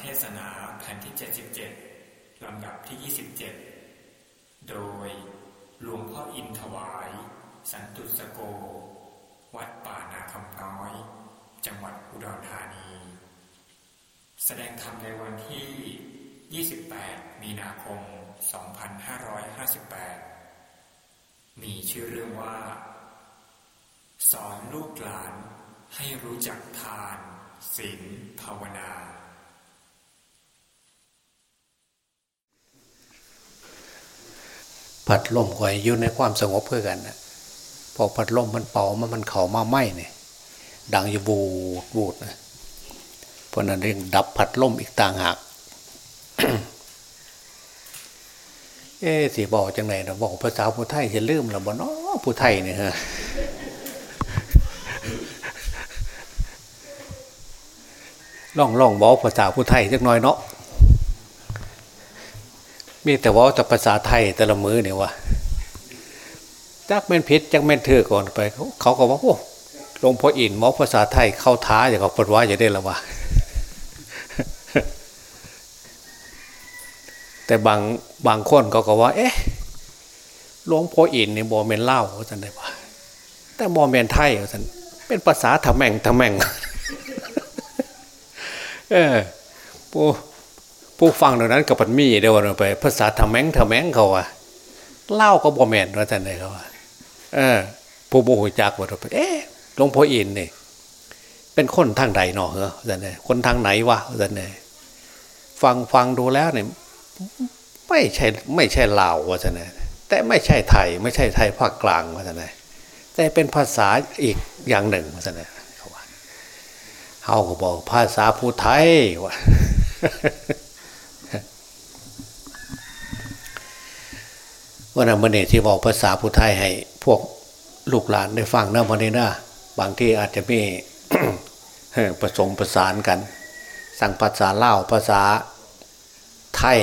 เทศนาแผ่นที่ 77 ลำดับที่ 27 โดยหลวงพ่ออินถวาย สันตุสโก วัดป่านาคำน้อย จังหวัดอุดรธานี แสดงธรรมในวันที่ 28 มีนาคม 2558 มีชื่อเรื่องว่า สอนลูกหลานให้รู้จักทานศีลภาวนา พัดลมคอยอยู่ในความสงบเพื่อกันนะพอพัดลมมันเป่ามันมันเข่ามาไหมเนี่ยดังอยู่บูดบูดนะเพราะนั้นเรื่องดับพัดลมอีกต่างหากเอ๊สิบอกจังไหนนะบอกภาษาผู้ไทยจะลืมแล้วบ่เนาะผู้ไทยเนี่ยฮะล่องล่องบอกภาษาผู้ไทยจักหน่อยเนาะ มีแต่ว่าแต่ภาษาไทยแต่ละมือเนี่ยวะจักแม่นพิษจักแม่นเถื่อก่อนไป เขาก็ว่าโอ้หลวงพ่ออินหมอภาษาไทยเข้าท้าอย่างเขาปดว่าจะได้ละวะแต่บางบางคนก็ก็ว่า เอ๊ะหลวงพ่ออินนี่บอเมนเล่าท่านได้ปะแต่บอเมนไทยท่านเป็นภาษาทำแม่งทำแม่ง เออผู้ ผู้ฟังเหล่านั้นกับปันมีเดียวกันไป ภาษาทำแมงทำแมงเขาว่าเล่าก็บอแมนว่าท่ได้เขาว่าเออผู้บูหูจักว่าไปเอ๊ะหลวงพ่ออินนี่เป็นคนทางใดเนาะเหรอท่านได้คนทางไหนวะท่านได้ฟังฟังดูแล้วเนี่ยไม่ใช่ไม่ใช่ลาวว่าท่านได้แต่ไม่ใช่ไทย ไม่ใช่ไทยภาคกลางว่าท่านได้แต่เป็นภาษาอีกอย่างหนึ่งว่าท่านได้เขาว่าเขาก็บอกภาษาผู้ไทยว่า วันนั้นวันนี้ที่บอกภาษาผู้ไทยให้พวกลูกหลานได้ฟังนะวันนี้นะบางที่อาจจะมีผสมประสานกัน สั่งภาษาเล่าภาษาไทย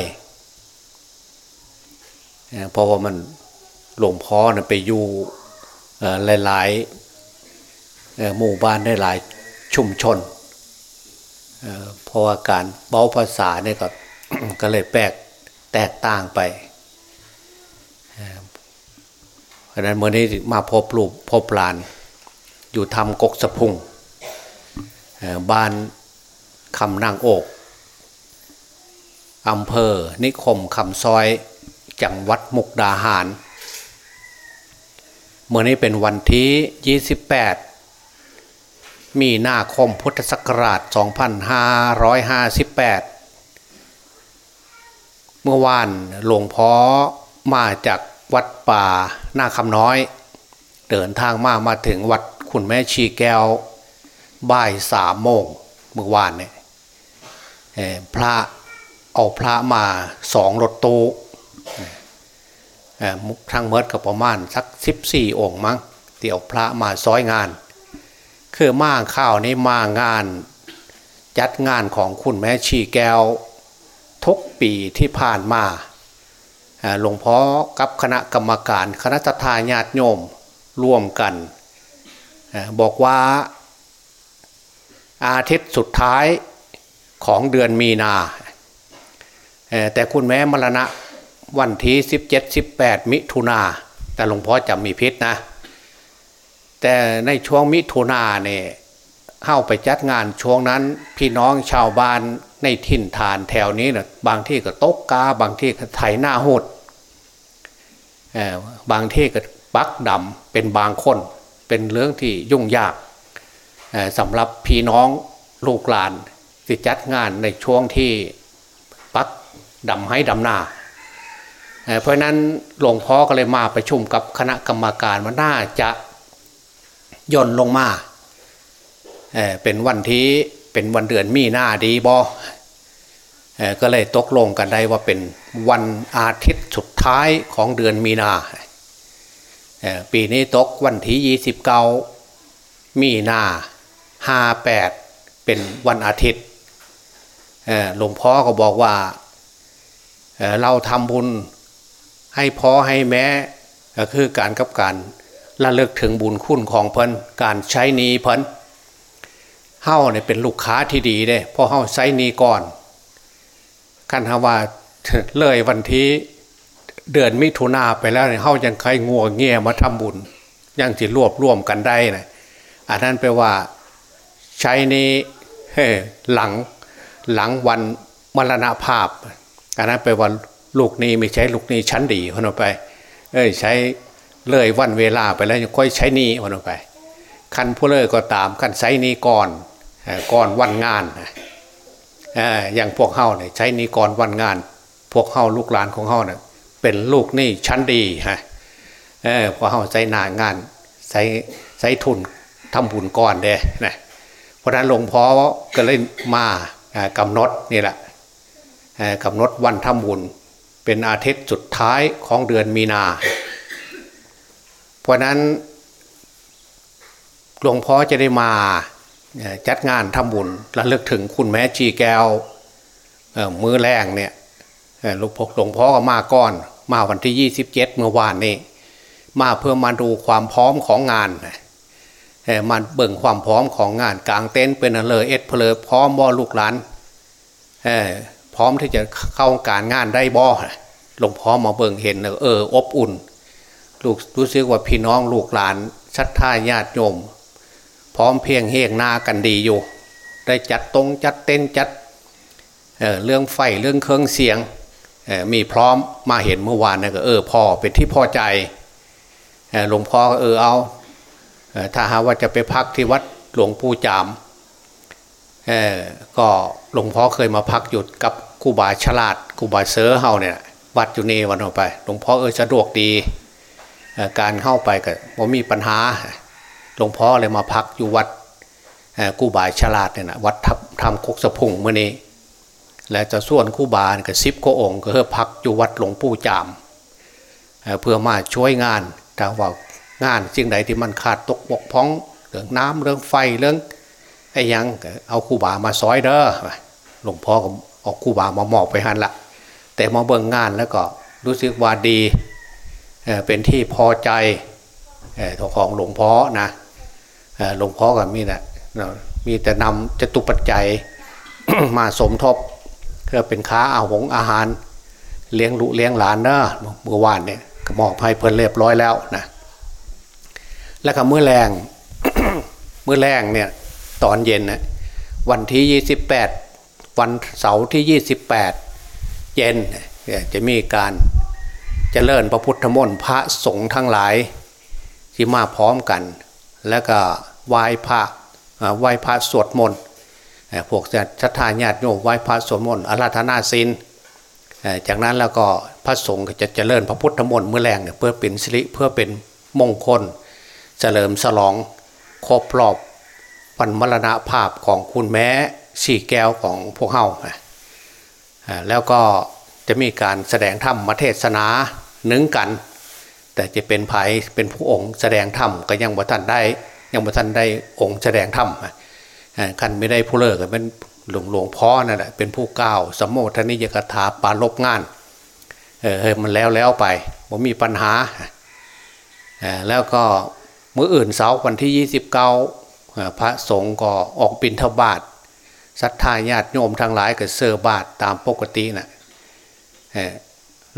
เพราะว่ามันหลวงพ่อนะไปอยู่หลายๆหมู่บ้านได้หลายชุมชนเพราะว่าการเบ้าภาษาเนี่ยก็ก็เลยแปลกแตกต่างไป เพ ราะนั้นเมื่อนี้มาพบลูกพบหลาน อยู่ทำกกสะพุงบ้านคำนางโอกอำเภอ นิคมคำซอย จังหวัดมุกดาหาร เมื่อนี้เป็นวันที่ 28 มีนาคมพุทธศักราช 2558 เมื่อวานหลวงพ่อมาจาก วัดป่าหน้าคำน้อย เดินทางมามาถึงวัดคุณแม่ชีแก้วบ่ายสามโมงเมื่อวานเนี่ยพระเอาพระมาสองรถตู้ทั้งเมิดกับประมาณสักสิบสี่องค์มั้งเดี๋ยวพระมาซ้อยงาน คือมาข้าวนี้มางาน จัดงานของคุณแม่ชีแก้วทุกปีที่ผ่านมา หลวงพ่อกับคณะกรรมการคณะทาญาติโยมร่วมกัน บอกว่าอาทิตย์สุดท้ายของเดือนมีนา แต่คุณแม่มรณะวันที่ 17 18 มิถุนา แต่หลวงพ่อจำมีพิษนะ แต่ในช่วงมิถุนาเนี่ยเข้าไปจัดงานช่วงนั้นพี่น้องชาวบ้านในถิ่นฐานแถวนี้นะบางที่ก็ตกกา บางที่ก็ไถหน้าหด บางที่ก็ปักดำเป็นบางคนเป็นเรื่องที่ยุ่งยากสำหรับพี่น้องลูกหลานที่จัดงานในช่วงที่ปักดำให้ดำหน้าเพราะนั้นหลวงพ่อก็เลยมาประชุมกับคณะกรรมการว่าน่าจะย่นลงมาเเป็นวันที่เป็นวันเดือนมีหน้าดีบอก็เลยตกลงกันได้ว่าเป็นวันอาทิตย์ สุดท้ายของเดือนมีนา ปีนี้ตกวันที่ยี่สิบเก้ามีนาห้าแปดเป็นวันอาทิตย์หลวงพ่อก็บอกว่าเเราทำบุญให้พ่อให้แม่ก็คือการกับการระลึกถึงบุญคุณของเพิ่นการใช้นี้เพิ่นเฮ้าเนี่ยเป็นลูกค้าที่ดีเด้พอเฮ้าใช้นี้ก่อนขันฮาว่าเลยวันที่ เดือนมิถุนาไปแล้วเนี่ยเฮายังใครงัวเงียมาทำบุญยังจิรวบร่วมกันได้นะอันนั้นแปลว่า ใช้นี้หลังหลังวันมรณภาพอันนั้นแปลว่าลูกนี้ไม่ใช้ลูกนี้ชั้นดีพนออกไป เอ้ยใช้เลยวันเวลาไปแล้วยังค่อยใช้นี้พนออกไปคันผู้เลิกก็ตามคันใช้นี้ก่อนก่อนวันงานอย่างพวกเฮาเนี่ยใช้นี้ก่อนวันงาน พวกเฮาลูกหลานของเฮาเนี่ย เป็นลูกนี่ชั้นดีฮะเออพอเฮาใช้นางานใช้ใช้ทุนทำบุญก่อนเด้นะเพราะนั้นหลวงพ่อก็เลยมากำหนดนี่แหละกำหนดวันทำบุญเป็นอาทิตย์สุดท้ายของเดือนมีนา เพราะนั้นหลวงพ่อจะได้มาจัดงานทำบุญระลึกถึงคุณแม่ชีแก้วมือแรงเนี่ยหลวงพ่อหลวงพ่อก็มาก่อน มาวันที่ยี่สิบเมื่อวานนี้ มาเพื่อมาดูความพร้อมของงานมาเบิ่งความพร้อมของงานกลางเต็นท์เป็นเลยเอ็ดเพลอพร้อมบ่ลูกหลานพร้อมที่จะเข้าการงานได้บ่หลวงพ่อมาเบิ่งเห็นเอออบอุ่น ลูกรู้สึกว่าพี่น้องลูกหลานชัดท่าญาติโยม พร้อมเพียงเฮงหน้ากันดีอยู่ ได้จัดตรงจัดเต้นจัดเเรื่องไฟเรื่องเครื่องเสียง มีพร้อมมาเห็นเมื่อวานนะก็เออพอเป็นที่พอใจหลวงพ่อก็เออเอาถ้าหาว่าจะไปพักที่วัดหลวงปู่จามก็หลวงพ่อเคยมาพักหยุดกับครูบาฉลาดครูบาเสือเฮาเนี่ยวัดอยู่นี่วันออกไป หลวงพ่อเออสะดวกดีการเข้าไปก็บ่มีปัญหาหลวงพ่อเลยมาพักอยู่วัดกู้บาฉลาดเนี่ยนะวัดทำคกสะพุงเมื่อนี้ และจะส่วนคู่บาก็ซิบก็องค์ก็เพื่อพักอยู่วัดหลวงปู่จาม เพื่อมาช่วยงานถ้าว่างานสิ่งใดที่มันขาดตกบกพ้องเรื่องน้ำเรื่องไฟเรื่องไอ้ยังเอาคู่บามาซอยเด้อหลวงพ่อก็ออกคู่บามาหมอบไปหันละแต่มาเบิ่งงานแล้วก็รู้สึกว่าดีเป็นที่พอใจของหลวงพ่อนะหลวงพ่อกับมีนะมีแต่นำจตุปัจจัยมาสมทบ เพื่อเป็นค้าอาหงอาหาร เลี้ยงลูกเลี้ยงหลานเนอะเมื่อวานเนี่ยก็มอบให้เพิ่นเรียบร้อยแล้วนะแล้วก็เมื่อแรงเมื่อแรงเนี่ยตอนเย็นนะวันที่ยี่สิบแปดวันเสาร์ที่ยี่สิบแปดเย็นจะมีการจะเจริญพระพุทธมนต์พระสงฆ์ทั้งหลายที่มาพร้อมกัน แล้วก็ไหว้พระไหว้พระสวดมนต์ พวกชัทาญาติโยมไหว้พระสวดมนต์อาราธนาศีลจากนั้นแล้วก็พระสงฆ์จะเจริญพระพุทธมนต์เมื่อแรงเพื่อเป็นสิริเพื่อเป็นมงคล เฉลิมฉลองครบรอบวันมรณะภาพของคุณแม่สี่แก้วของพวกเฮาแล้วก็จะมีการแสดงธรรมมเทศนาหนึ่งกัน แต่จะเป็นไผ่เป็นผู้องค์แสดงธรรมก็ยังบ่ท่านได้ยังบ่ท่านได้องค์แสดงธรรม คันไม่ได้ผู้เลิกเป็นหลวงหลวงพ่อนั่นแหละเป็นผู้ก้าวสมโภชนิยกถาปาลบงานเออมันแล้วแล้วไปผมมีปัญหาแล้วก็เมื่ออื่นเสาร์วันที่ยี่สิบเก้าพระสงฆ์ก็ออกบิณฑบาตศรัทธาญาติโยมทั้งหลายก็เสือบาตตามปกตินะ่ะ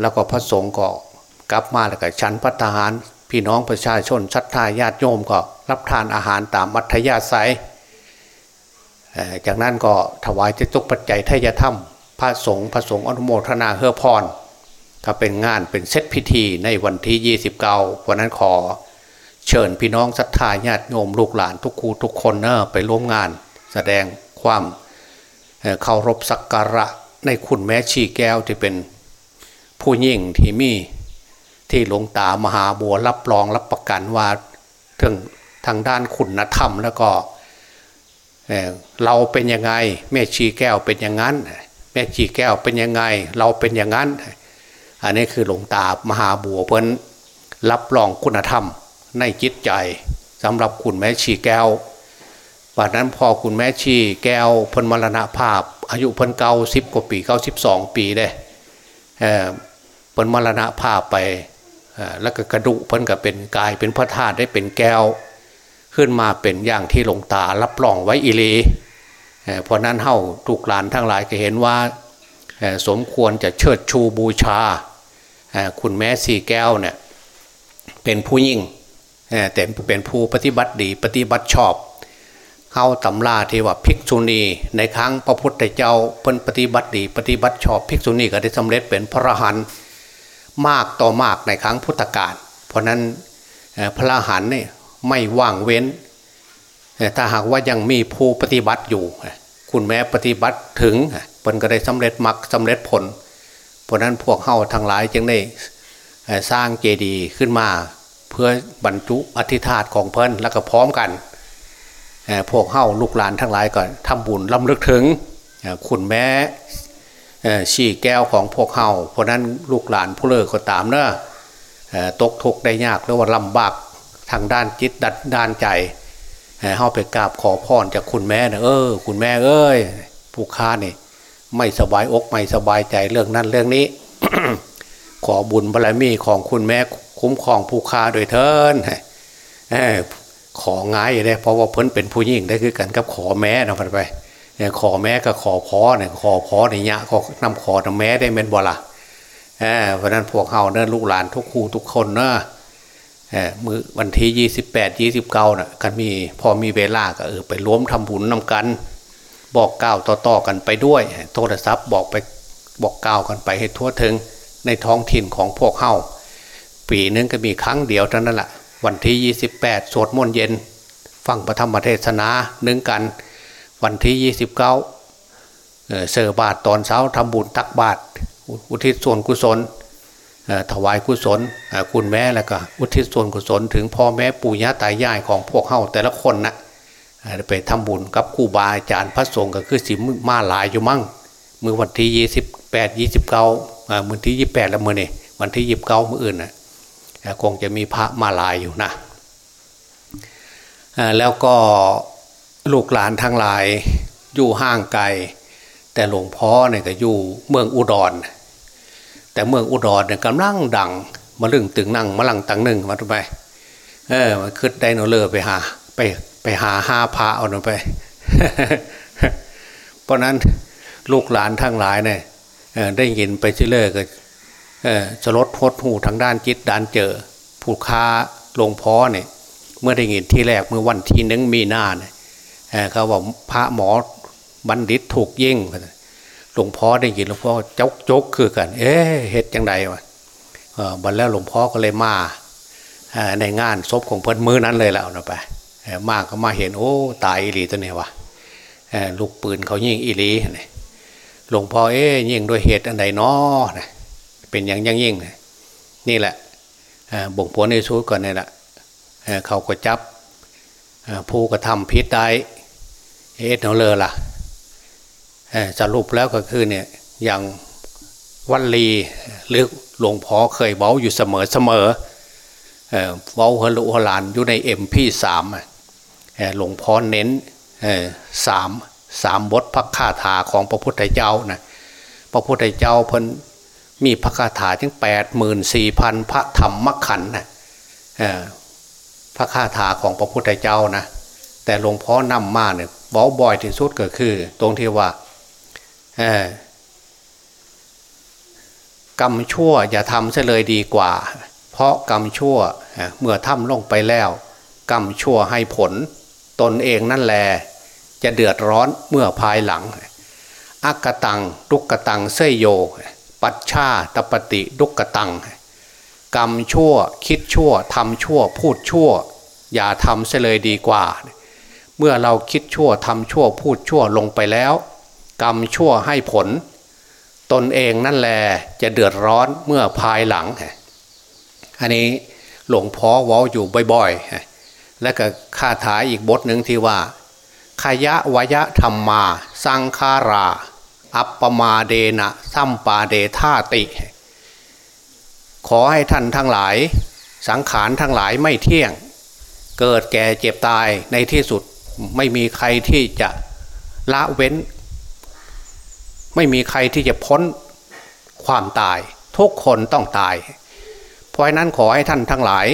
แล้วก็พระสงฆ์ก็กลับมาแล้วก็ฉันพัฒหาร พี่น้องประชาชนชัดทายาติโยมก็รับทานอาหารตามมัธยาศัย จากนั้นก็ถวายเจตุปัจจัยทายธรรมพระสงฆ์พระสงฆ์อนุโมทนาเฮือพรก็เป็นงานเป็นเซตพิธีในวันที่ 29 วันนั้นขอ เชิญพี่น้องศรัทธาญาติโยมลูกหลานทุกคูทุกคนเนอไปร่วมงาน แสดงความเคารพสักการะในคุณแม่ชีแก้วที่เป็นผู้ยิ่งที่มีที่หลวงตามหาบัวรับรองรับประกันว่าถึงทางด้านคุณธรรมแล้วก็ เราเป็นยังไง แม่ชีแก้วเป็นอย่างนั้น แม่ชีแก้วเป็นยังไง เราเป็นอย่างนั้น อันนี้คือหลวงตามหาบัวเพิ่นรับรองคุณธรรมในจิตใจสำหรับคุณแม่ชีแก้ววันนั้นพอคุณแม่ชีแก้วเพิ่นมรณภาพ อายุเพิ่นเก้าสิบกว่าปีเก้าสิบสองปีได้เพิ่นมรณภาพไปแล้วก็กระดูกเพิ่นก็เป็นกายเป็นพระธาตุได้เป็นแก้ว ขึ้นมาเป็นอย่างที่หลวงตารับรองไว้อิเลเพราะนั้นเฮาถูกหลานทั้งหลายก็เห็นว่าสมควรจะเชิดชูบูชา คุณแม่สีแก้วเนี่ยเป็นผู้ยิ่งแต่เป็นผู้ปฏิบัติดีปฏิบัติชอบ เข้าตำราที่ว่าภิกษุณี ในครั้งพระพุทธเจ้าเพิ่นปฏิบัติดี ปฏิบัติชอบภิกษุณีก็ได้สำเร็จเป็นพระอรหันต์มากต่อมากในครั้งพุทธกาลเพราะนั้นพระอรหันต์เนี่ย ไม่ว่างเว้น ถ้าหากว่ายังมีผู้ปฏิบัติอยู่ คุณแม้ปฏิบัติถึงเพิ่นก็ได้สำเร็จมรรคสาเร็จผล เพราะนั้นพวกเข้าทั้งหลายจึงได้สร้างเจดีย์ขึ้นมา เพื่อบรรจุอธิธาตของเพิ่นแล้วก็พร้อมกันพวกเข้าลูกหลานทั้งหลายก็ทำบุญล้ำลึกถึงคุณแม่ชี้แก้วของพวกเข้าเพราะนั้นลูกหลานผู้เลิกก็ตามเนอะตกทุกข์ได้ยากหรือว่าลำบาก ทางด้านจิตดัดด้านใจเข้าไปกราบขอพรจากคุณแม่นะเออ คุณแม่เอ้ยผู้ค้านี่ ไม่สบายอกไม่สบายใจเรื่องนั้นเรื่องนี้ ขอบุญบารมีของคุณแม่คุ้มครองผู้ค้าโดยเทินของ่ายเลยเพราะว่าเพิ่นเป็นผู้ยิ่งได้คือกันกับขอแม่นะพันไปขอแม่ก็ขอพอเนี่ยขอพอเนี่ยยะก็นำขอนำแม่ได้เม็นบ่ละเพราะนั้นพวกเฮาเนินลูกหลานทุกคู่ทุกคนเนอะ มือวันที่ยี่สิบแปดยี่สิบเก้าน่ะกันมีพอมีเวลาก็เออไปร่วมทำบุญนำกัน บอกกล่าวต่อๆกันไปด้วย โทรศัพท์บอกไปบอกกล่าวกันไปให้ทั่วถึงในท้องถิ่นของพวกเฮาปีนึงก็มีครั้งเดียวเท่านั้นแหละวันที่ 28 สวดมนต์เย็น ฟังพระธรรมเทศนาหนึ่งกัน วันที่ 29เเสือบาทตอนเช้าทำบุญตักบาทอุทิศส่วนกุศล ถวายกุศลคุณแม่แล้วก็อุทิศส่วนกุศลถึงพ่อแม่ปู่ย่าตายายของพวกเฮาแต่ละคนนะไปทำบุญกับครูบาอาจารย์พระสงฆ์ก็คือสิมมาหลายอยู่มั่งมือวันที่28 29มือที่28แล้วมือนี่วันที่29มืออื่นนะคงจะมีพระมาลายอยู่นะแล้วก็ลูกหลานทั้งหลายอยู่ห่างไกลแต่หลวงพ่อเนี่ยก็อยู่เมืองอุดร แต่เมืองอุดรเนี่ยกำลังดังมาลึงตึงนั่งมาลังตังหนึ่งมาทำไมเออมันขึ้นได้นเลอร์ไปหา ไปไปหาห้าพระเอาหน่อไป เพราะนั้นลูกหลานทั้งหลายเนี่ยได้ยินไปเรื่อยก็จะลดหดหูทางด้านจิตด้านเจอ ผู้ค้าลงพ้อเนี่ยเมื่อได้ยินที่แรกเมื่อวันที่หนึ่งมีนาเนี่ยเขาบอกพระหมอบัณฑิตถูกยิ่ง ลวงพ่อได้ยินหลวงพ่อจกจกคือกัน เอ๊เฮ็ดยังไงวะบันแล้วหลวงพ่อก็เลยมาในงานศพของเพิ่นมือนั้นเลยแล้วนะไปมากก็มาเห็นโอ้ตายอีหลีตัวเนี่ยวะลูกปืนเขายิงอีหลีหลวงพ่อเอ๊ยิงด้วยเหตุอันใดนาะเป็นอย่างยิ่งยิ่งนี่แหละบ่งผลในชุดก่อนนี่แหละเขาก็จับผู้กระทำพิษได้เอ๊ะเนาเลยล่ะ สรุปแล้วก็คือเนี่ยอย่างวันลีหรือหลวงพ่อเคยเบ้าอยู่เสมอเสมอเบ้าฮลุฮลานอยู่ในเอ็มพีสามหลวงพ่อเน้นสามสามบทพระคาถาของพระพุทธเจ้านะพระพุทธเจ้าเพิ่นมีพระคาถาถึงแปดหมื่นสี่พันพระธรรมขันนะพระคาถาของพระพุทธเจ้านะแต่หลวงพ่อนำมาเนี่ยบอกบ่อยที่สุดก็คือ ตรงที่ว่า กรรมชั่วอย่าทำเสียเลยดีกว่า เพราะกรรมชั่วเมื่อทำลงไปแล้ว กรรมชั่วให้ผล ตนเองนั่นแหละจะเดือดร้อนเมื่อภายหลังอักตังตุกตังเสยโย ปัจชาตปฏิดุกตัง กรรมชั่วคิดชั่วทำชั่วพูดชั่ว อย่าทำเสเลยดีกว่า เมื่อเราคิดชั่วทำชั่วพูดชั่วลงไปแล้ว กรรมชั่วให้ผล ตนเองนั่นแหละจะเดือดร้อนเมื่อภายหลัง อันนี้หลวงพ่อวออยู่บ่อยๆ และก็คาถาอีกบทหนึ่งที่ว่าขยะวยะธรรมมา สังคารา อัปปมาเดนะซัมปาเดธาติ ขอให้ท่านทั้งหลาย สังขารทั้งหลายไม่เที่ยง เกิดแก่เจ็บตายในที่สุดไม่มีใครที่จะละเว้น ไม่มีใครที่จะพ้นความตาย ทุกคนต้องตาย เพราะนั้นขอให้ท่านทั้งหลาย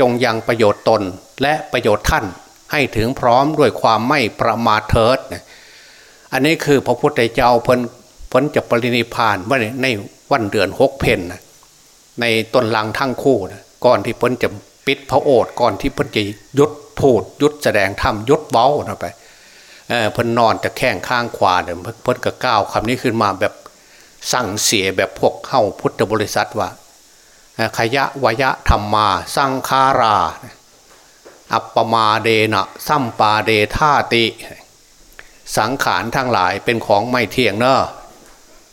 จงยังประโยชน์ตนและประโยชน์ท่านให้ถึงพร้อมด้วยความไม่ประมาทเถิด อันนี้คือพระพุทธเจ้าเพิ่นพ้นจะปรินิพานว่าในวันเดือนหกเพนนะในต้นลังทั้งคู่นะก่อนที่พ้นจะปิดพระโอษฐ์ก่อนที่พ้นจะยุดพูดยุดแสดงธรรมยุดเว้านะไป เพ้นนอนจะแข้งข้างขวาเนี่ยเพ้นก็ก้าวคำนี้ขึ้นมาแบบสั่งเสียแบบพวกเข้าพุทธบริษัทว่าขยะวยะธรรมมาสังคารา อัปปมาเดนะซัมปาเดธาติ สังขารทั้งหลายเป็นของไม่เที่ยงเนอะ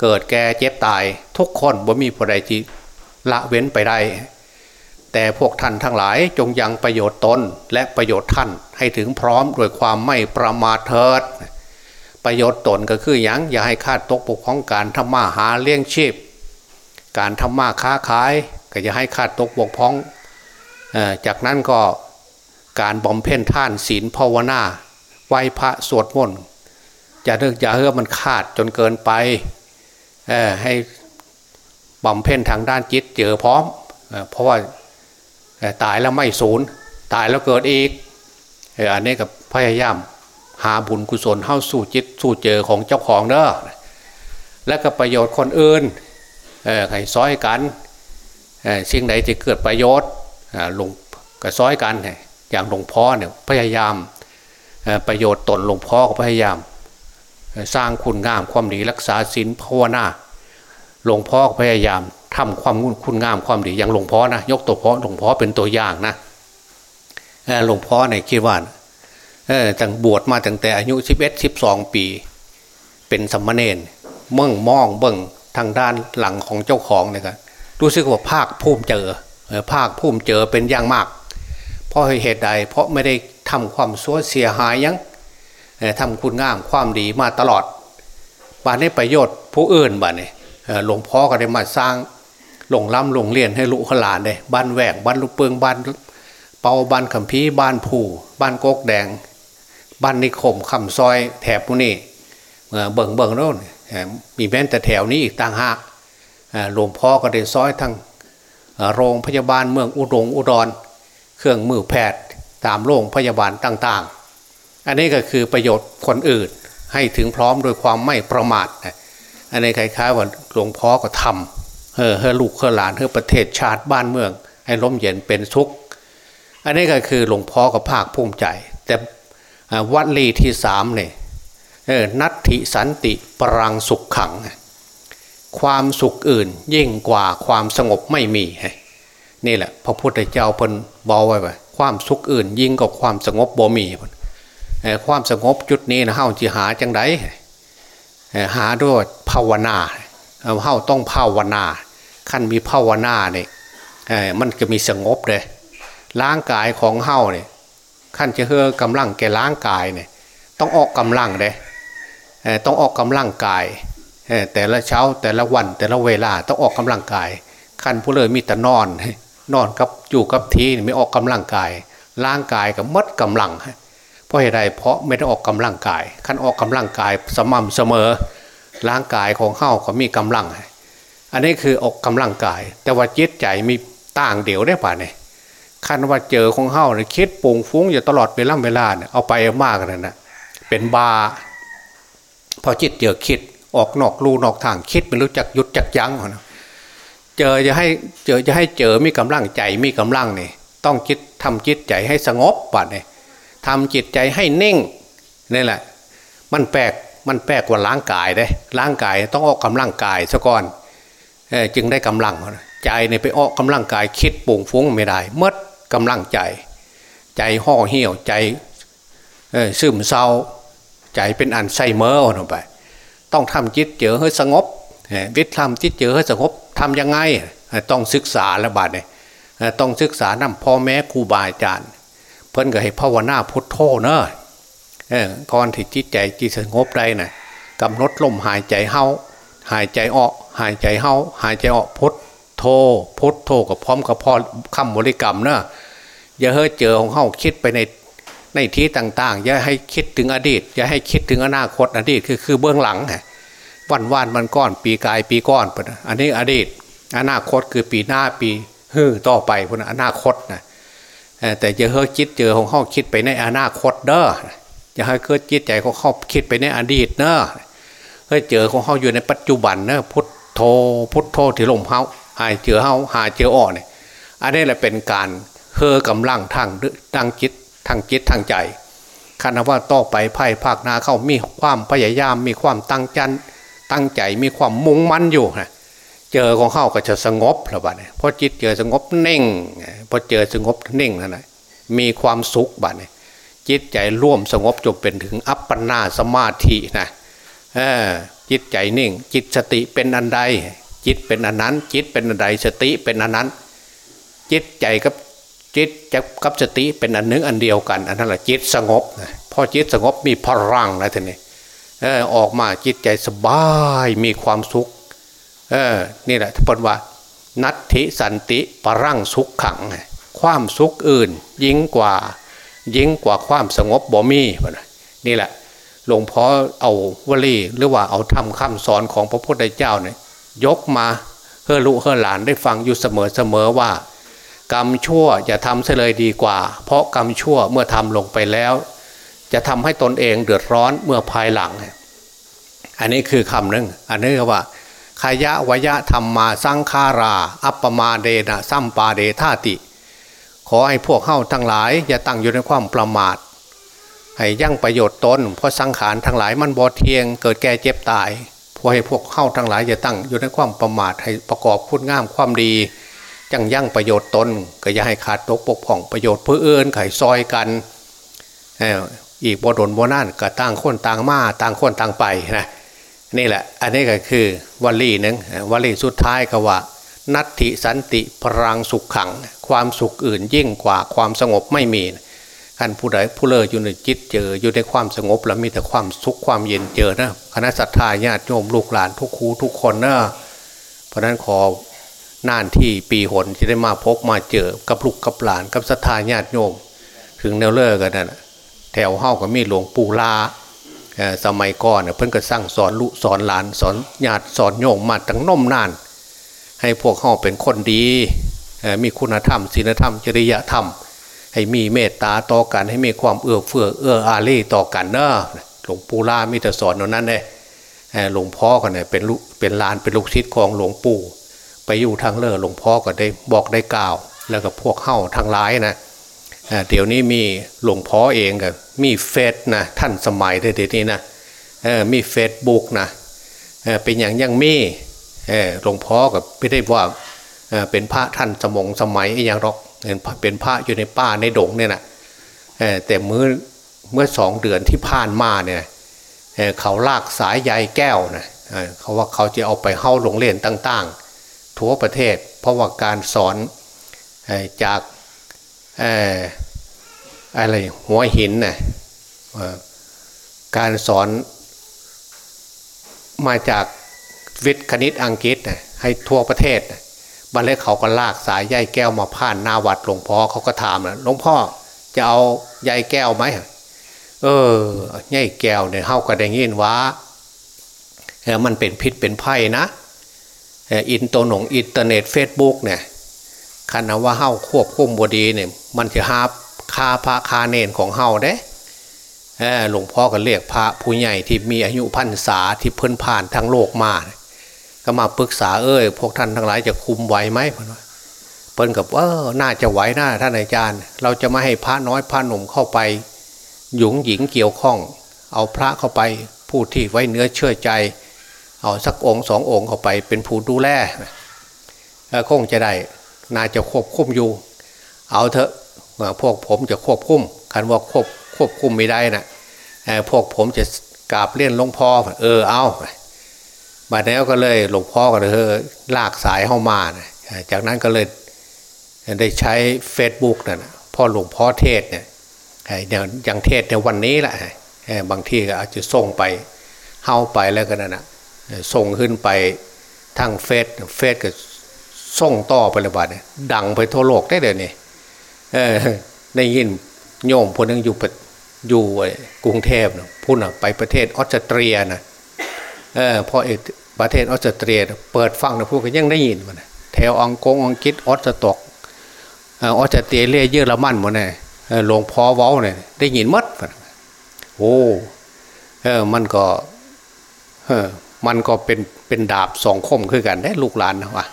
เกิดแก่เจ็บตายทุกคนบ่มีผู้ใดที่ละเว้นไปได้ แต่พวกท่านทั้งหลายจงยังประโยชน์ตนและประโยชน์ท่านให้ถึงพร้อมด้วยความไม่ประมาทเถิด ประโยชน์ตนก็คืออย่างอย่าให้ขาดตกปกของการทำมาหาเลี้ยงชีพ การทำมาค้าขายก็อย่าให้ขาดตกบกพร่อง จากนั้นก็การบำเพ็ญท่านศีลภาวนาไหวพระสวดมนต์จะเลิกอย่าเฮือมันขาดจนเกินไปให้บำเพ็ญทางด้านจิตเจอพร้อม เพราะว่า ตายแล้วไม่สูญตายแล้วเกิดอีกอันนี้กับพยายามหาบุญกุศลเข้าสู่จิตสู่เจอของเจ้าของเด้อและก็ประโยชน์คนอื่นให้ซ้อยกันสิ่งใดที่เกิดประโยชน์ลงก็ซ้อยกันอย่างหลวงพ่อเนี่ยพยายามประโยชน์ตนหลวงพ่อก็พยายาม สร้างคุณงามความดีรักษาศีลภาวนาหลวงพ่อพยายาม ทำความคุณงามความดีอย่างหลวงพ่อนะยกตัวพ่อหลวงพ่อเป็นตัวอย่างนะหลวงพ่อเนี่ยคิดว่าตั้งบวชมาตั้งแต่อายุสิบเอ็ดสิบสองปี เป็นสมมาเนนเมื่งมองเบิ่งทางด้านหลังของเจ้าของเนี่ยครับรู้สึกว่าภาคภูมิเจอภาคภูมิเจอเป็นอย่างมาก เพราะเหตุใดเพราะไม่ได้ทำความซัวเสียหายยังทำคุณงามความดีมาตลอดบานนี้ประโยชน์ผู้อื่นบ้านนี้หลวงพ่อก็ได้มาสร้าง หลงล้ำหลงเรียนให้ลูกหลานเลยบ้านแหวกบ้านลูกเปืองบ้านเปาบ้านขำพีบ้านผูบ้านโกกแดง บ้านนิคมคำซอยแถบพวกนี้เบิ่งเบิ่งโน่นมีแม้แต่แถวนี้อีกต่างหากหลวงพ่อก็ได้ซอยทั้งโรงพยาบาลเมืองอุดงอุดร เครื่องมือแพทย์ตามโรงพยาบาลต่างๆ อันนี้ก็คือประโยชน์คนอื่นให้ถึงพร้อมโดยความไม่ประมาทอันนี้คล้ายๆว่าหลวงพ่อก็ทำ เฮ้อเฮ้ลูกเฮ้หลานเฮ้ประเทศชาติบ้านเมือง ให้ร่มเย็นเป็นทุกข์อันนี้ก็คือหลวงพ่อก็ภาคภูมิใจ แต่วัดลีที่สามเนี่ยนัตถิสันติปรังสุขขัง ความสุขอื่นยิ่งกว่าความสงบไม่มีนี่แหละ พระพุทธเจ้าเพิ่นบอกไว้ว่าความสุขอื่นยิ่งกว่าความสงบบ่มีความสงบจุดนี้นะเฮาจีหาจังไดหาด้วยภาวนาเฮาต้องภาวนา ขั้นมีภาวนาเนี่ยมันจะมีสงบเลยร่างกายของเฮาเนี่ยขั้นจะเฮือกำลังแก่ร่างกายเนี่ยต้องออกกำลังเลยต้องออกกำลังกาย แต่ละเช้าแต่ละวันแต่ละเวลาต้องออกกำลังกาย ขั้นผู้เลยมีแต่นอน นอนกับอยู่กับทีไม่ออกกำลังกาย ร่างกายกับมัดกำลังเพราะเหตุใดเพราะไม่ได้ออกกำลังกายขั้นออกกำลังกายสม่ำเสมอร่างกายของเฮ้าก็มีกำลัง อันนี้คือออกกำลังกาย แต่ว่าจิตใจมีต่างเดียวได้ป่ะเนี่ยขั้นว่าเจอของเฮ้าเนี่ยคิดปุงฟุ้งอยู่ตลอดเวลาเวลาเนี่ยเอาไปมากเลยนะเป็นบาพอจิตเจอคิดออกนอกรูนอกทางคิดไม่รู้จักหยุดจักยั้งนะเจอจะให้เจอจะให้เจอมีกำลังใจมีกำลังเนี่ยต้องคิดทำจิตใจให้สงบป่ะเนี่ยทำจิตใจให้นิ่งนี่แหละ มันแปลกมันแปลกกว่าร่างกายเลยร่างกายต้องออกกำลังกายซะก่อน จึงได้กำลัง ใจเนี่ยไปออกกำลังกายคิดปุ่งฟุ้งไม่ได้เมื่อกำลังใจ ใจห่อเหี่ยวใจซึมเศร้า ใจเป็นอันไซเมอร์ลงไป ต้องทำจิตเจอให้สงบวิธีทำจิตเจอให้สงบทำยังไงต้องศึกษาระบาดเนี่ยต้องศึกษานำพ่อแม่ครูบาอาจารย์ เพิ่นก็ให้ภาวนาพุทโธเนอะก่อนที่จิตใจจิตสงบได้นะ่ะกำหนดลมหายใจเข้า หายใจออก หายใจเข้าหายใจออกพุทโธพุทโธกับพร้อมกับพอคำบริกรรมเนอะอย่าเฮ้เจอของเข้าคิดไปในในที่ต่างๆ อย่าให้คิดถึงอดีต อย่าให้คิดถึงอนาคตอดีตคือคือเบื้องหลังวันวานมันก้อนปีกายปีก้อนปะอันนี้อดีต อนาคตคือปีหน้าปีฮือต่อไปพนะอนาคตนะแต่จะเฮ้คิดเจอของเข้าคิดไปในอนาคตเด้ออย่าให้เกิดจิตใจเขาเข้าคิดไปในอดีตเนอะ เฮ้ยเจอของเขาอยู่ในปัจจุบันนะพุทโธพุทโธที่ลมเฮาหายเจอเฮาหายเจออ่อนเนี่ยอันนี้แหละเป็นการเฮอกำลังทางทางจิตทางจิตทางใจคณะว่าต่อไปไพ่ภาคนาเข้ามีความพยายามมีความตั้งใจตั้งใจมีความมุ่งมั่นอยู่นะเจอของเข้าก็จะสงบแล้วบ้านี่พอจิตเจอสงบเน่งพอเจอสงบเน่งนั่นแหละมีความสุขบ้านี่จิตใจร่วมสงบจบเป็นถึงอัปปนาสมาธินะ จิตใจนิ่ง จิตสติเป็นอันใด จิตเป็นอันนั้น จิตเป็นอันใดสติเป็นอันนั้น จิตใจกับจิตกับสติเป็นอันหนึ่งอันเดียวกันอันนั้นแหละจิตสงบพอจิตสงบมีพลังนะท่านี้ออกมาจิตใจสบายมีความสุขเออนี่แหละท่านว่า นัตถิสันติปรังสุขขัง ความสุขอื่นยิ่งกว่ายิ่งกว่าความสงบบ่มีนี่แหละ หลวงพ่อเอาวลีหรือว่าเอาทำคำสอนของพระพุทธเจ้าเนี่ยยกมาเฮอลุเฮอหลานได้ฟังอยู่เสมอเสมอว่า กรรมชั่วอย่าทำเสเลยดีกว่า เพราะกรรมชั่วเมื่อทำลงไปแล้ว จะทำให้ตนเองเดือดร้อนเมื่อภายหลัง อันนี้คือคำหนึ่งอันนี้ก็ว่าขยะวยะธรรมมาสังคารา อัปปมาเดนะซัมปาเดธาติ ขอให้พวกเข้าทั้งหลาย อย่าตั้งอยู่ในความประมาท ให้ยั่งประโยชน์ตนเพราะสังขารทั้งหลายมันบอเทียง เกิดแก่เจ็บตายพอให้พวกเข้าทั้งหลายอย่าตั้งอยู่ในความประมาทให้ประกอบคุณงามความดีจังยั่งประโยชน์ตนก็อย่าให้ขาดตกปกพ่องประโยชน์เพื่อเอื้นไข่ซอยกันอีกบดลบนั่นก็ต่างคนต่างมาต่างคนต่างไปนะนี่แหละ อันนี้ก็คือวลีหนึ่งวลีสุดท้ายก็ว่า นัตถิสันติพรังสุขขัง ความสุขอื่นยิ่งกว่าความสงบไม่มีท่านผู้ใดผู้เลออยู่ในจิตเจออยู่ในความสงบแล้วมีแต่ความสุขความเย็นเจอนะคณะสัตยาญาติโยมลูกหลานทุกครูทุกคนนะเพราะนั้นขอนานที่ปีหนจะได้มาพบมาเจอกับลูกกับหลานกับสัตยาญาติโยม ถึงแนวเลิกกันนะแถวเฮ้าก็มีหลวงปู่ลาสมัยก่อนเพิ่นก็สร้างสอนลูกสอนหลานสอนญาติสอนโยมมาตั้งน่มนาน ให้พวกเขาเป็นคนดีมีคุณธรรมศีลธรรมจริยธรรม ให้มีเมตตาต่อกัน ให้มีความเอื้อเฟื้อเอื้ออารีต่อกันเนอะหลวงปู่ล่ามีแต่สอนนั้นเลยหลวงพ่อก็เนี่ยเป็นลูกเป็นลานเป็นลูกศิษย์ของหลวงปู่ไปอยู่ทางเล่อหลวงพ่อก็ได้บอกได้กล่าว แล้วก็พวกเข้าทางร้ายนะเดี๋ยวนี้มีหลวงพ่อเองกับมีเฟซนะท่านสมัยเดี๋ยวนี้นะมีเฟซบุ๊กนะเป็นอย่างยังมีหลวงพ่อกับไม่ได้ว่าเป็นพระท่านสมองสมัยอย่างหรอก เป็นพระอยู่ในป่าในดงเนี่ยนะแต่เมื่อเมื่อสองเดือนที่ผ่านมาเนี่ยเขาลากสายใยแก้วนะเขาว่าเขาจะเอาไปเข้าโรงเรียนต่างๆ ทั่วประเทศ เพราะว่าการสอนจากอะไรหัวหินนะการสอนมาจากวิทย์คณิตอังกฤษนะให้ทั่วประเทศนะ บันเลกเขาก็ลากสายใยแก้วมาผ่านหน้าวัดหลวงพ่อเขาก็ถามนะหลวงพ่อจะเอาใยแก้วไหมเออใยแก้วเนี่ยเฮาก็ได้ยินว่ามันเป็นพิษเป็นไพ่นะอินโตหนงอินเทอร์เน็ตเฟซบุ๊กเนี่ยคันว่าเฮาควบคุมบดีเนี่ยมันจะหาคาพระคาเนนของเฮาเด้หลวงพ่อก็เรียกพระผู้ใหญ่ที่มีอายุพันษาที่เพิ่นผ่านทั้งโลกมา ก็มาปรึกษาเอ้ยพวกท่านทั้งหลายจะคุมไหวไหมเพิ่นว่าเพิ่นกับเออน่าจะไหวหน้าท่านอาจารย์ เราจะไม่ให้พระน้อยพระหนุ่มเข้าไป หยุงหญิงเกี่ยวข้อง เอาพระเข้าไปผู้ที่ไว้เนื้อเชื่อใจ เอาสักองค์สององค์เข้าไปเป็นผู้ดูแลคงจะได้น่าจะควบคุมอยู่ เอาเถอะพวกผมจะควบคุมคันว่าควบควบคุมไม่ได้นะพวกผมจะกราบเลี่ยนลงพ่อเออเอา บัดแล้วก็เลยหลวงพ่อก็เลยลากสายเข้ามานะจากนั้นก็เลยได้ใช้เฟซบุ๊กนะพ่อหลวงพ่อเทศเนี่ยอย่างเทศในวันนี้แหละบางที่ก็อาจจะส่งไปเข้าไปแล้วกันนะส่งขึ้นไปทางเฟซเฟซก็ส่งต่อไปเลยบัดดังไปทั่วโลกได้เดี๋ยวนี้ได้ยินโยมคนนึงอยู่อยู่กรุงเทพนะพูดนะไปประเทศออสเตรียนะ เออพอเอกประเทศออสเตรเลียเปิดฟังนะพูดก็ยังได้ยินมันแถวอังกงอังกฤษออสตกออสเตรเลียเยอรมันหมดเนี่ยหลวงพ่อเว้าเนี่ยได้ยินมัดโอ้เออมันก็เออมันก็เป็นเป็นดาบสองคมคือกันได้ลูกหลานนะวะ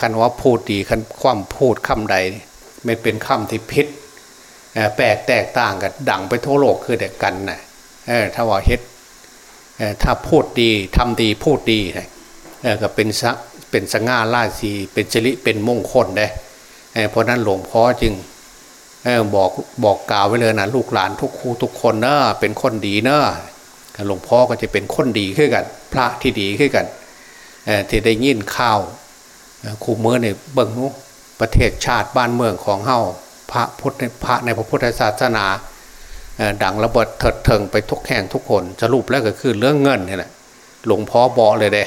คันว่าพูดดีคันความพูดคำใดไม่เป็นคำที่พิษแปลกแตกต่างกันดังไปทั่วโลกคือเด็กกันนะถ้าว่าเฮ็ด ถ้าพูดดีทำดีพูดดีก็เป็นเป็นสง่าราศีเป็นจริเป็นมงคลได้เพราะนั้นหลวงพ่อจึงบอกบอกกล่าวไว้เลยนะลูกหลานทุกครูทุกคนเนอะเป็นคนดีเนอะหลวงพ่อก็จะเป็นคนดีขึ้นกัน พระที่ดีขึ้นกันที่ได้ยินข่าวคูเมื่อในเบิ้งนุประเทศชาติบ้านเมืองของเฮาพระพุทธพระในพระพุทธศาสนา ดังระเบิดเถิดเถิงไปทุกแห่งทุกคนสรุปแล้วก็คือเรื่องเงินนี่แหละหลวงพ่อบอกเลยเด้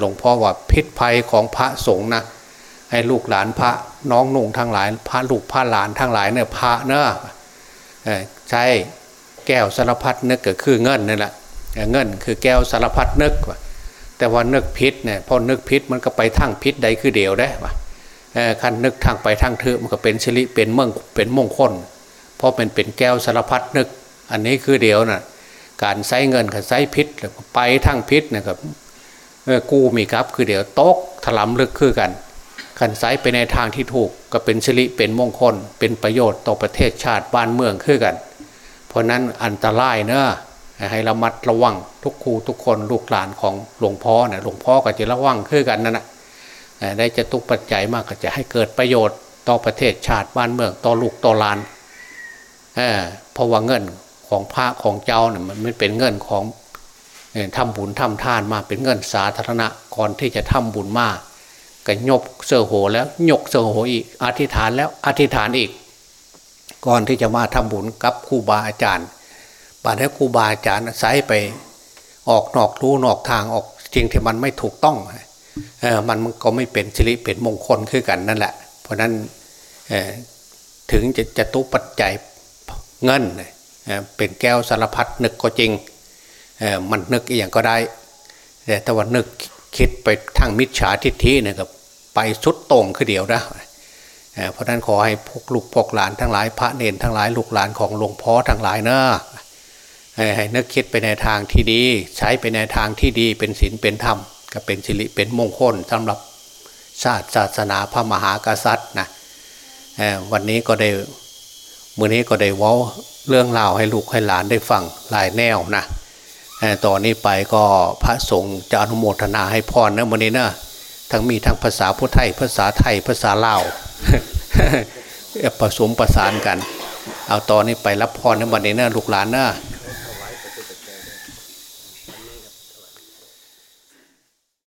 หลวงพ่อว่าพิษภัยของพระสงฆ์นะให้ลูกหลานพระน้องนุ่งทั้งหลาย พระลูกพระหลานทั้งหลายเนี่ยพระเนอะใช่แก้วสารพัดนึกก็คือเงินนี่แหละเงินคือแก้วสารพัดนึกว่าแต่ว่านึกพิษเนี่ยพอนึกพิษมันก็ไปทั้งพิษใดคือเดียวได้ว่าคันนึกทางไปทางเถือมันก็เป็นชิริเป็นเมืองเป็นมงคล เพราะเป็นเป็นแก้วสารพัดนึก อันนี้คือเดียวนะ่ะการใช้เงินกับใช้พิษไปทั้งพิษนะครับกู้มีครับคือเดี๋ยวโต๊กถลำลึกคือกันขันไซไปในทางที่ถูกก็เป็นสิริเป็นมงคล เป็นประโยชน์ต่อประเทศชาติบ้านเมืองคือกัน เพราะนั้นอันตรายเนอะให้ระมัดระวังทุกครูทุกคนลูกหลานของหลวงพ่อเนี่ยหลวงพ่อก็จะระวังคือกันนั่นแหะได้จะตุกปัจจัยมากก็จะให้เกิดประโยชน์ต่อประเทศชาติบ้านเมืองต่อลูกต่อหลาน เพราะว่าเงินของพระของเจ้าเนี่ยมันไม่เป็นเงินของทำบุญทำทานมาเป็นเงินสาธารณะก่อนที่จะทำบุญมาก็ยกเสือโหแล้วยกเสือโหอีกอธิษฐานแล้วอธิษฐานอีก ก่อนที่จะมาทำบุญกับครูบาอาจารย์ป่านี้ครูบาอาจารย์ใส่ไปออกนอกรู้นอกทางออกจริงที่มันไม่ถูกต้องเออมันก็ไม่เป็นสิริเป็นมงคลขึ้นกันนั่นแหละ เพราะนั้นถึงจะจะตุปัจจัย เงินเป็นแก้วสารพัดนึกก็จริงมันนึกอย่างก็ได้ แต่ว่านึกคิดไปทางมิจฉาทิฏฐิเนี่ยครับไปสุดตรงคือเดียวนะเพราะนั้นขอให้พวกลูกพวกหลานทั้งหลายพระเนนทั้งหลายลูกหลานของหลวงพ่อทั้งหลายเนอะให้นึกคิดไปในทางที่ดี ใช้ไปในทางที่ดีเป็นศีลเป็นธรรมก็เป็นสิริเป็นมงคลสำหรับชาติศาสนาพระมหากษัตริย์นะวันนี้ก็ได้ มื่อนี้ก็ได้ว้าเรื่องเล่าให้ลูกให้หลานได้ฟังหลายแนวนะต่อนนี้ไปก็พระสงฆ์จะอนุโมทนาให้พรนะวันนี้นะทั้งมีทั้งภาษาพุทธไทยภาษาไทยภาษาลาวผสมประสานกัน เอาตอนนี้ไปรับพรในวันนี้นะลูกหลานนะ